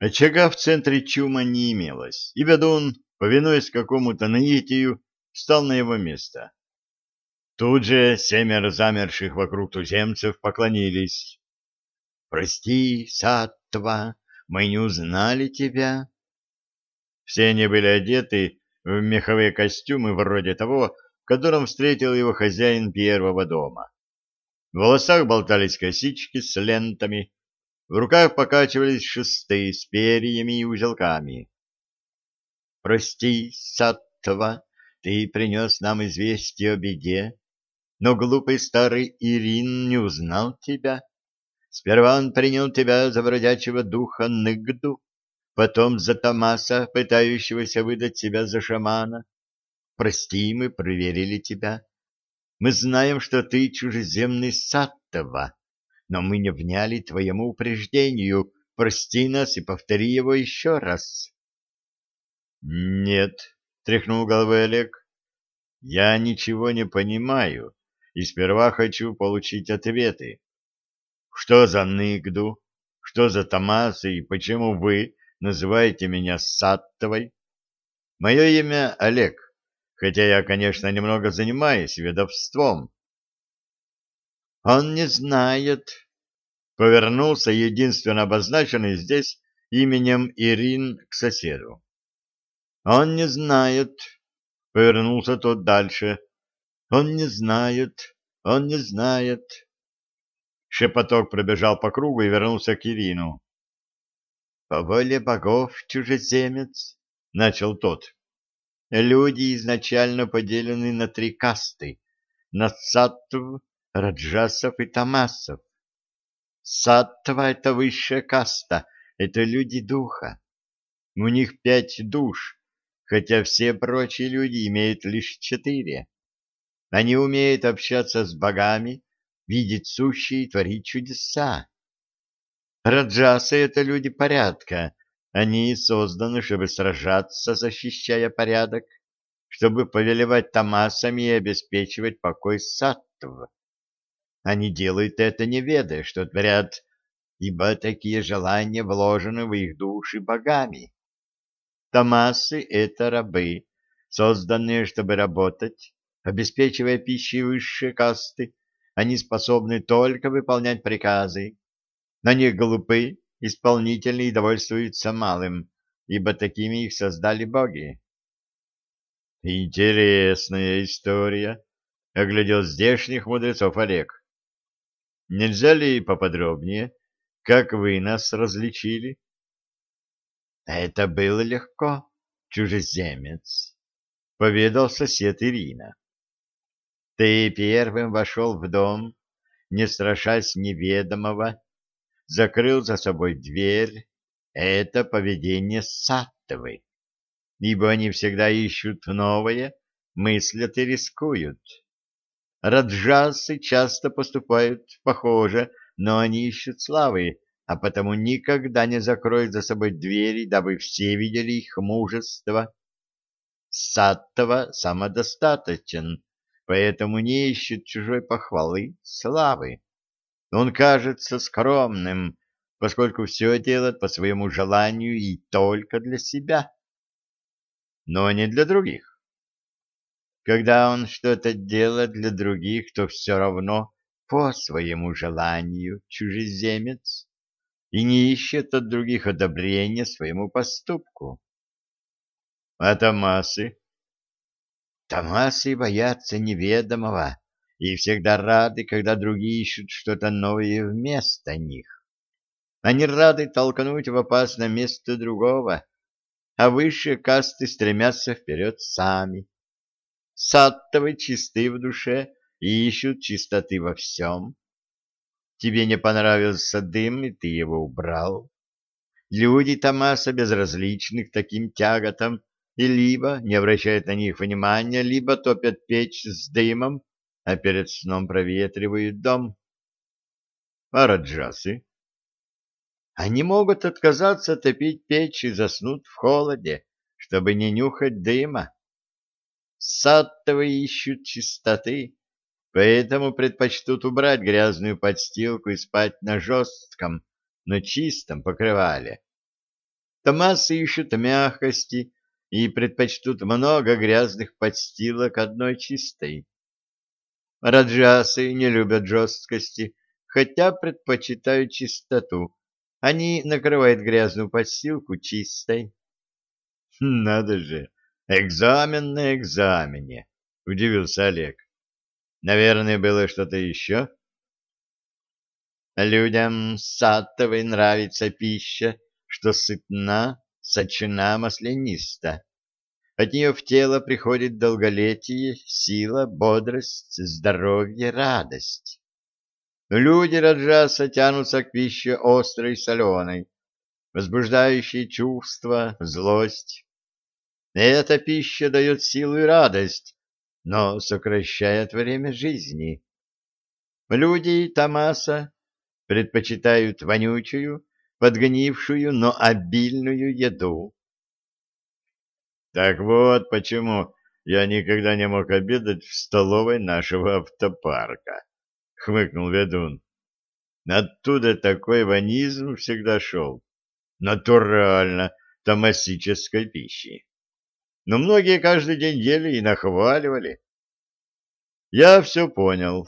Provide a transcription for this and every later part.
Очага в центре чума не имелось, и ведун, повинуясь какому-то наитию, встал на его место. Тут же семеро замерших вокруг туземцев поклонились. «Прости, Саттва, мы не узнали тебя». Все они были одеты в меховые костюмы вроде того, в котором встретил его хозяин первого дома. В волосах болтались косички с лентами, в руках покачивались шесты с перьями и узелками. «Прости, Саттва, ты принес нам известие о беде, но глупый старый Ирин не узнал тебя. Сперва он принял тебя за бродячего духа Ныгду, потом за Томаса, пытающегося выдать себя за шамана. Прости, мы проверили тебя. Мы знаем, что ты чужеземный Саттва, но мы не вняли твоему упреждению. Прости нас и повтори его еще раз. — Нет, — тряхнул головой Олег, — я ничего не понимаю и сперва хочу получить ответы. Что за Ныгду, что за Томасы и почему вы называете меня Саттовой? Мое имя Олег, хотя я, конечно, немного занимаюсь ведовством. Он не знает. Повернулся единственно обозначенный здесь именем Ирин к соседу. Он не знает. Повернулся тот дальше. Он не знает. Он не знает. Шепоток пробежал по кругу и вернулся к Ирину. «По воле богов, чужеземец», — начал тот. «Люди изначально поделены на три касты — на саттв, Раджасов и Тамасов. Саттва — это высшая каста, это люди духа. У них пять душ, хотя все прочие люди имеют лишь четыре. Они умеют общаться с богами, видеть сущие и творить чудеса. Раджасы — это люди порядка. Они созданы, чтобы сражаться, защищая порядок, чтобы повелевать тамасами и обеспечивать покой саттв. Они делают это не ведая, что творят, ибо такие желания вложены в их души богами. Тамасы — это рабы, созданные, чтобы работать, обеспечивая пищей высшие касты, они способны только выполнять приказы. На них глупы, исполнительны и довольствуются малым, ибо такими их создали боги. Интересная история, — оглядел здешних мудрецов Олег. Нельзя ли поподробнее, как вы нас различили? Это было легко, чужеземец, поведал сосед Ирина. Ты первым вошел в дом, не страшась неведомого, закрыл за собой дверь. Это поведение саттовы, ибо они всегда ищут новое, мыслят и рискуют. Раджасы часто поступают похоже, но они ищут славы, а потому никогда не закроют за собой двери, дабы все видели их мужество. Саттова самодостаточен, поэтому не ищет чужой похвалы, славы. Он кажется скромным, поскольку все делает по своему желанию и только для себя, но не для других. Когда он что-то делает для других, то все равно по своему желанию чужеземец и не ищет от других одобрения своему поступку. А Томасы? Томасы боятся неведомого и всегда рады, когда другие ищут что-то новое вместо них. Они рады толкнуть в опасное место другого, а высшие касты стремятся вперед сами Саттовы чисты в душе и ищут чистоты во всем. Тебе не понравился дым, и ты его убрал. Люди Томаса безразличны к таким тяготам и либо не обращают на них внимания, либо топят печь с дымом, а перед сном проветривают дом. А? Они могут отказаться топить печь и заснуть в холоде, чтобы не нюхать дыма. Саттовы ищут чистоты, поэтому предпочтут убрать грязную подстилку и спать на жестком, но чистом покрывале. Томасы ищут мягкости и предпочтут много грязных подстилок одной чистой. Раджасы не любят жесткости, хотя предпочитают чистоту. Они накрывают грязную подстилку чистой. — Надо же, экзамен на экзамене, — удивился Олег. — Наверное, было что-то еще? — Людям саттовой нравится пища, что сытна, сочна, масляниста. От нее в тело приходит долголетие, сила, бодрость, здоровье, радость. Люди Раджаса тянутся к пище острой соленой, возбуждающей чувства, злость. Эта пища дает силу и радость, но сокращает время жизни. Люди Тамаса предпочитают вонючую, подгнившую, но обильную еду. Так вот почему я никогда не мог обедать в столовой нашего автопарка, — хмыкнул ведун. Оттуда такой ванизм всегда шел. Натурально, томасической пищи. Но многие каждый день ели и нахваливали. Я все понял.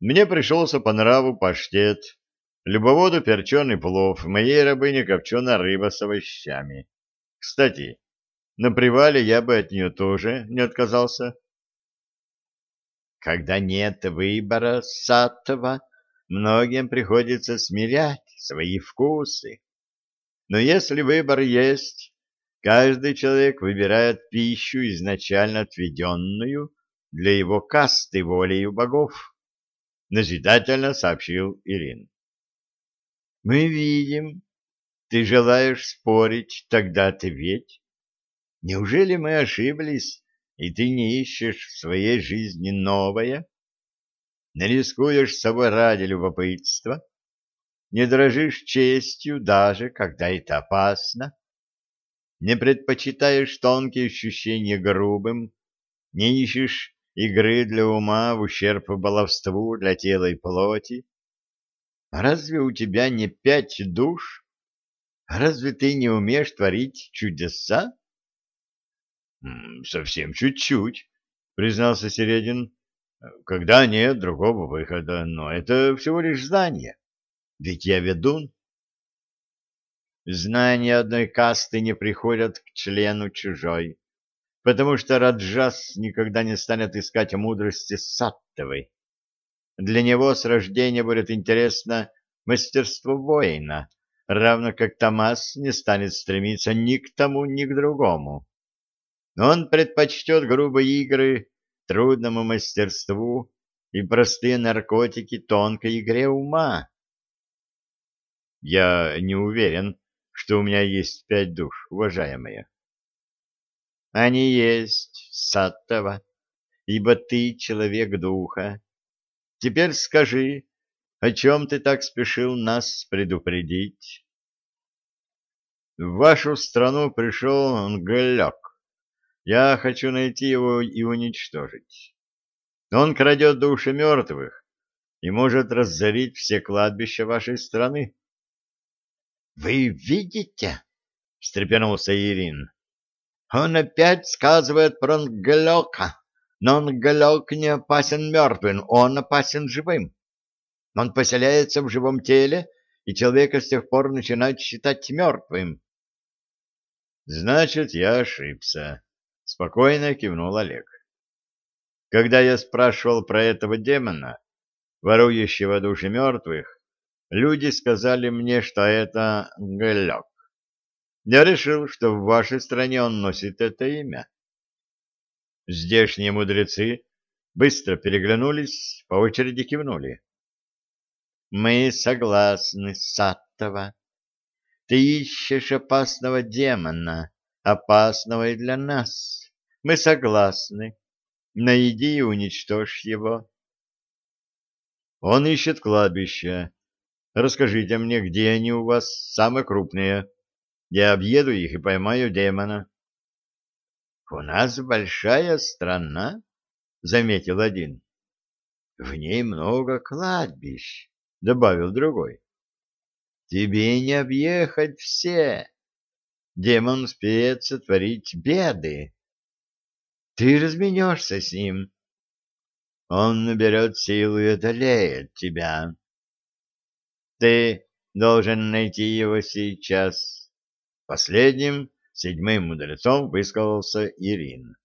Мне пришелся по нраву паштет, Любоводу перченый плов, моей рабыне копченая рыба с овощами. Кстати, на привале я бы от нее тоже не отказался. Когда нет выбора сатова, многим приходится смирять свои вкусы. Но если выбор есть, каждый человек выбирает пищу, изначально отведенную для его касты волею богов, — назидательно сообщил Ирин. Мы видим. Ты желаешь спорить, тогда ты ведь. Неужели мы ошиблись, и ты не ищешь в своей жизни новое? Не рискуешь собой ради любопытства? Не дрожишь честью, даже когда это опасно? Не предпочитаешь тонкие ощущения грубым? Не ищешь игры для ума в ущерб баловству для тела и плоти? Разве у тебя не пять душ? Разве ты не умеешь творить чудеса? — Совсем чуть-чуть, — признался Середин. — Когда нет другого выхода, но это всего лишь знание. Ведь я ведун. Знания одной касты не приходят к члену чужой, потому что Раджас никогда не станет искать мудрости саттовой. Для него с рождения будет интересно мастерство воина, равно как Томас не станет стремиться ни к тому, ни к другому. Он предпочтет грубые игры трудному мастерству и простые наркотики тонкой игре ума. Я не уверен, что у меня есть пять душ, уважаемые. Они есть, Саттова, ибо ты человек духа, Теперь скажи, о чем ты так спешил нас предупредить? В вашу страну пришел Нглек. Я хочу найти его и уничтожить. Он крадет души мертвых и может разорить все кладбища вашей страны. — Вы видите? — встрепенулся Ирин. — Он опять сказывает про Нглека. Но он галек не опасен мертвым, он опасен живым. Он поселяется в живом теле, и человека с тех пор начинают считать мертвым. Значит, я ошибся, спокойно кивнул Олег. Когда я спрашивал про этого демона, ворующего души мертвых, люди сказали мне, что это Галек. Я решил, что в вашей стране он носит это имя. Здешние мудрецы быстро переглянулись, по очереди кивнули. «Мы согласны, Саттова. Ты ищешь опасного демона, опасного и для нас. Мы согласны. Найди и уничтожь его». «Он ищет кладбища. Расскажите мне, где они у вас самые крупные. Я объеду их и поймаю демона». — У нас большая страна, — заметил один. — В ней много кладбищ, — добавил другой. — Тебе не объехать все. демон успеет сотворить беды. Ты разменешься с ним. Он наберет силу и одолеет тебя. Ты должен найти его сейчас. Последним, седьмым мудрецом, высказался Ирин.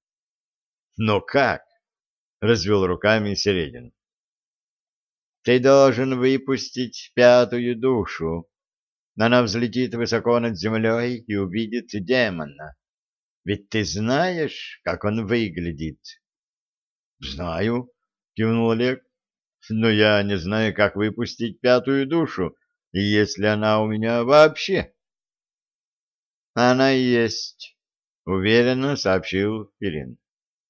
Но как? — развел руками Середин. Ты должен выпустить пятую душу. Она взлетит высоко над землей и увидит демона. Ведь ты знаешь, как он выглядит? — Знаю, — кивнул Олег. — Но я не знаю, как выпустить пятую душу, и если она у меня вообще. — Она есть, — уверенно сообщил Ирин.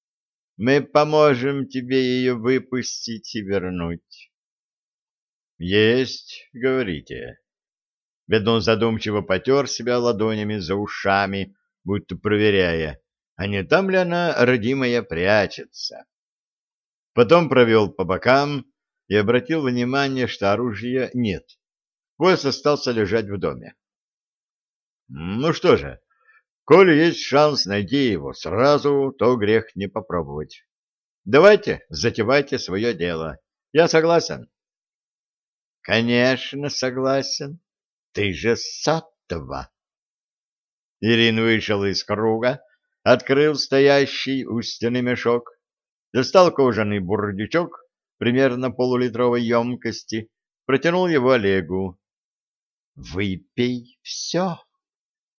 — Мы поможем тебе ее выпустить и вернуть. Есть, говорите. Бедон задумчиво потер себя ладонями за ушами, будто проверяя, а не там ли она, родимая, прячется. Потом провел по бокам и обратил внимание, что оружия нет. Пояс остался лежать в доме. Ну что же, коли есть шанс найти его сразу, то грех не попробовать. Давайте, затевайте свое дело. Я согласен. Конечно, согласен. Ты же Саттова. Ирин вышел из круга, открыл стоящий у стены мешок, достал кожаный бурдючок примерно полулитровой емкости, протянул его Олегу. «Выпей все».